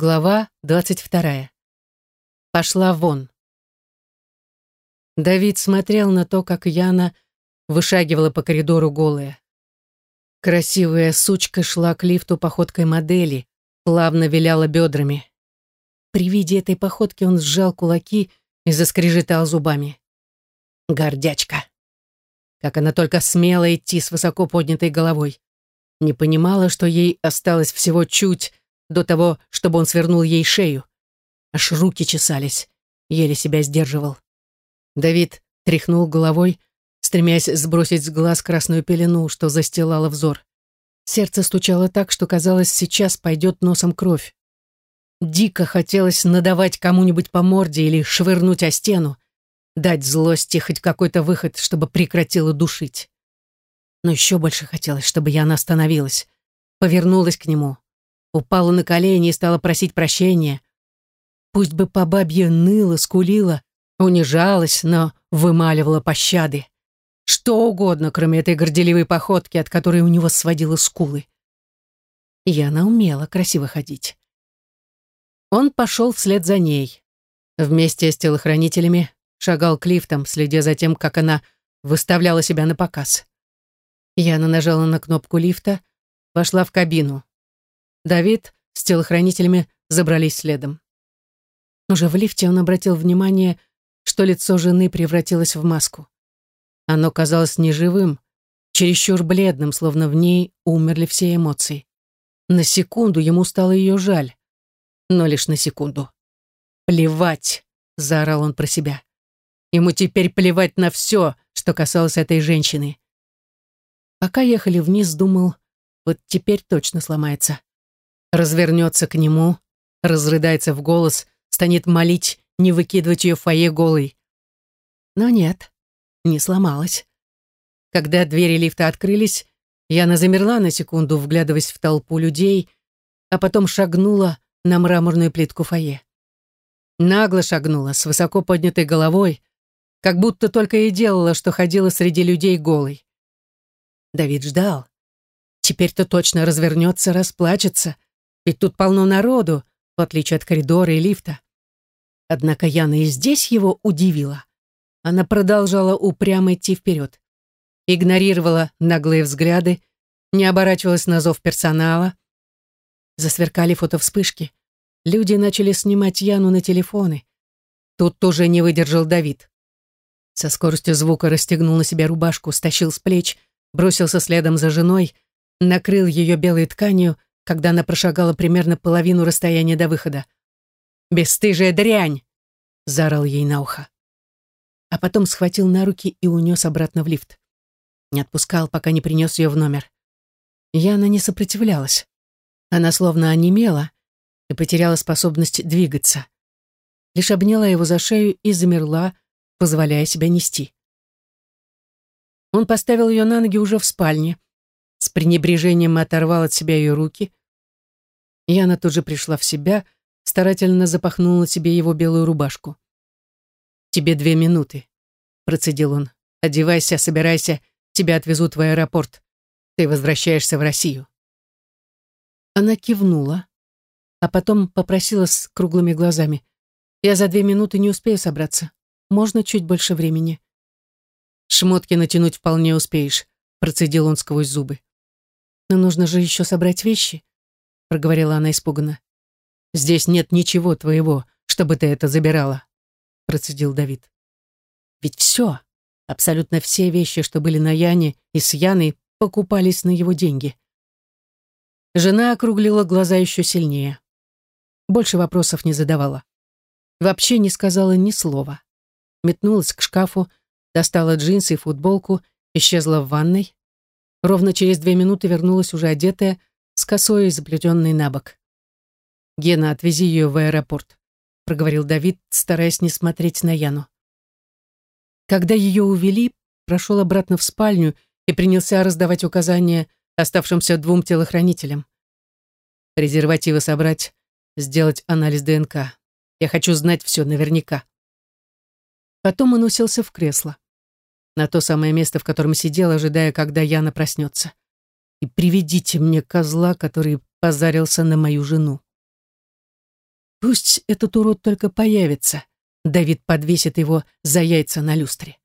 Глава двадцать вторая. Пошла вон. Давид смотрел на то, как Яна вышагивала по коридору голая. Красивая сучка шла к лифту походкой модели, плавно виляла бедрами. При виде этой походки он сжал кулаки и заскрежетал зубами. Гордячка. Как она только смела идти с высоко поднятой головой. Не понимала, что ей осталось всего чуть до того, чтобы он свернул ей шею. Аж руки чесались, еле себя сдерживал. Давид тряхнул головой, стремясь сбросить с глаз красную пелену, что застилало взор. Сердце стучало так, что казалось, сейчас пойдет носом кровь. Дико хотелось надавать кому-нибудь по морде или швырнуть о стену, дать злости хоть какой-то выход, чтобы прекратила душить. Но еще больше хотелось, чтобы Яна остановилась, повернулась к нему, упала на колени и стала просить прощения. Пусть бы по бабье ныла, скулила, унижалась, но вымаливала пощады. Что угодно, кроме этой горделивой походки, от которой у него сводило скулы. И она умела красиво ходить. Он пошел вслед за ней. Вместе с телохранителями шагал к лифтам, следя за тем, как она выставляла себя на показ. Яна нажала на кнопку лифта, вошла в кабину. Давид с телохранителями забрались следом. Уже в лифте он обратил внимание, что лицо жены превратилось в маску. Оно казалось неживым, чересчур бледным, словно в ней умерли все эмоции. На секунду ему стало ее жаль, но лишь на секунду. «Плевать!» — заорал он про себя. Ему теперь плевать на все, что касалось этой женщины. Пока ехали вниз, думал, вот теперь точно сломается развернется к нему, разрыдается в голос, станет молить не выкидывать ее в фойе голой. Но нет, не сломалась. Когда двери лифта открылись, Яна замерла на секунду, вглядываясь в толпу людей, а потом шагнула на мраморную плитку фойе. Нагло шагнула, с высоко поднятой головой, как будто только и делала, что ходила среди людей голой. Давид ждал. Теперь-то точно развернется, расплачется — ведь тут полно народу, в отличие от коридора и лифта. Однако Яна и здесь его удивила. Она продолжала упрямо идти вперед. Игнорировала наглые взгляды, не оборачивалась на зов персонала. Засверкали фотовспышки. Люди начали снимать Яну на телефоны. Тут тоже не выдержал Давид. Со скоростью звука расстегнул на себя рубашку, стащил с плеч, бросился следом за женой, накрыл ее белой тканью, когда она прошагала примерно половину расстояния до выхода. «Бесстыжая дрянь!» — заорал ей на ухо. А потом схватил на руки и унес обратно в лифт. Не отпускал, пока не принес ее в номер. Яна не сопротивлялась. Она словно онемела и потеряла способность двигаться. Лишь обняла его за шею и замерла, позволяя себя нести. Он поставил ее на ноги уже в спальне, с пренебрежением оторвал от себя ее руки, Яна тут же пришла в себя, старательно запахнула себе его белую рубашку. «Тебе две минуты», — процедил он. «Одевайся, собирайся, тебя отвезут в аэропорт. Ты возвращаешься в Россию». Она кивнула, а потом попросила с круглыми глазами. «Я за две минуты не успею собраться. Можно чуть больше времени?» «Шмотки натянуть вполне успеешь», — процедил он сквозь зубы. «Но нужно же еще собрать вещи проговорила она испуганно. «Здесь нет ничего твоего, чтобы ты это забирала», процедил Давид. «Ведь все, абсолютно все вещи, что были на Яне и с Яной, покупались на его деньги». Жена округлила глаза еще сильнее. Больше вопросов не задавала. Вообще не сказала ни слова. Метнулась к шкафу, достала джинсы и футболку, исчезла в ванной. Ровно через две минуты вернулась уже одетая, с косой заплетенной на бок. «Гена, отвези ее в аэропорт», — проговорил Давид, стараясь не смотреть на Яну. Когда ее увели, прошел обратно в спальню и принялся раздавать указания оставшимся двум телохранителям. Презервативы собрать, сделать анализ ДНК. Я хочу знать все наверняка. Потом он уселся в кресло. На то самое место, в котором сидел, ожидая, когда Яна проснется и приведите мне козла, который позарился на мою жену. Пусть этот урод только появится. Давид подвесит его за яйца на люстре.